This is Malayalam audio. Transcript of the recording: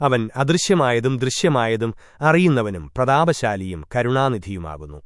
അവൻ അദൃശ്യമായതും ദൃശ്യമായതും അറിയുന്നവനും പ്രതാപശാലിയും കരുണാനിധിയുമാകുന്നു.